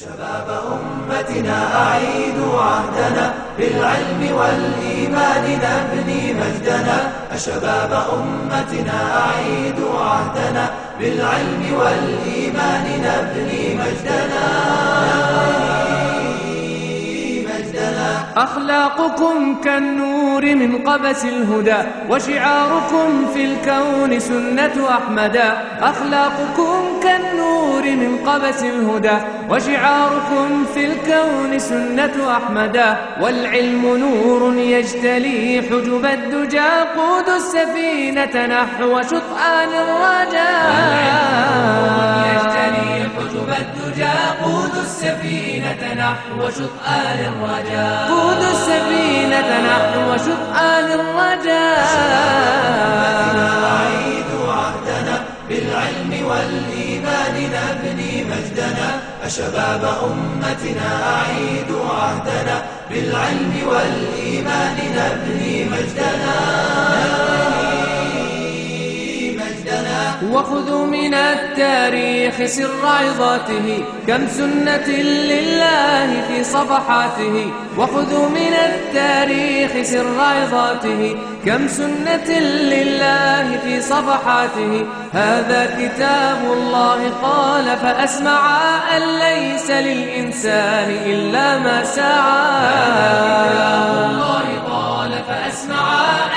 شباب أمتنا أعيدوا عهدنا. بالعلم والإيمان نبني مجدنا. شباب أمتنا أعيدوا عهدنا. بالعلم والإيمان نبني مجدنا. أخلاقكم كالنور من قبس الهدى وشعاركم في الكون سنة أحمدا أخلاقكم كالنور قبس الهدى وشعاركم في الكون سنة أحمدا والعلم نور يجتلي حجب الدجى قود السفينة نحو شطآن الرجاء. يجتلي حجب الدجى قود السفينة نحو شطآن الرجاء. قود السفينة نحو شطآن الرجاء. بالعلم والإيمان نبني مجدنا شباب أمتنا أعيد عهدنا بالعلم والإيمان نبني مجدنا. وخذوا من التاريخ سر عظاته كم سنة لله في صفحاته. وخذوا من التاريخ سر عظاته كم سنة لله في صفحاته. هذا كتاب الله قال فأسمع أن ليس للإنسان إلا ما سعى. هذا كتاب الله قال فأسمع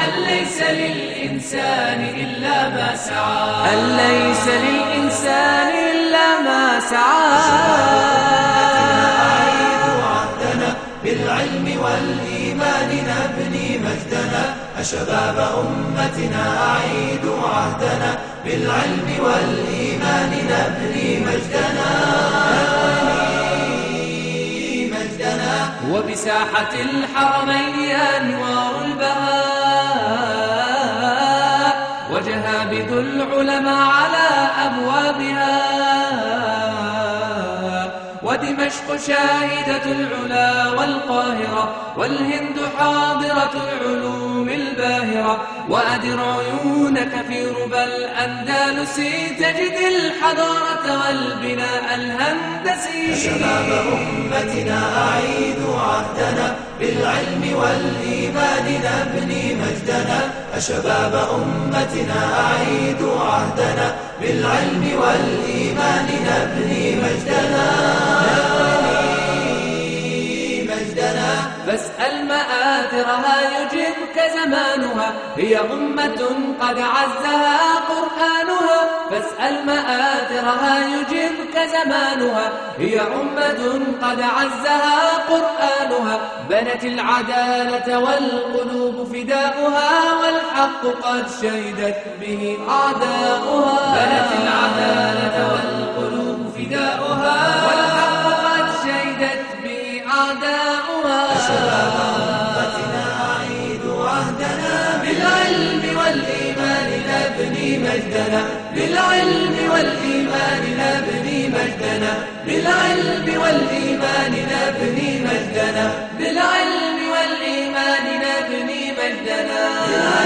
أن ليس للإنسان إلا ما سعى. أن ليس للإنسان إلا ما سعى. بالعلم والإيمان نبني مجدنا. شباب أمتنا أعيد عهدنا بالعلم والإيمان نبني مجدنا. وبساحة الحرمين أنوار البهاء. وجهابذ العلماء على أبوابها. ودمشق شاهدة العلا والقاهرة والهند حاضرة العلوم الباهرة. وأدر عيونك في ربى الأندلس تجد الحضارة والبناء الهندسي. شباب أمتنا أعيد عهدنا بالعلم والإيمان نبني مجدنا. شباب أمتنا أعيد عهدنا بالعلم والإيمان نبني مجدنا مآثرها يجبك زمانها. هي أمة قد عزها قرآنها. فاسأل مآثرها يجبك زمانها. هي أمة قد عزها قرآنها. بنت العدالة والقلوب فداؤها والحق قد شهدت به أعداؤها. بنت العدالة والقلوب بالعلم والإيمان نبني مجدنا. بالعلم والإيمان نبني مجدنا. بالعلم والإيمان نبني مجدنا.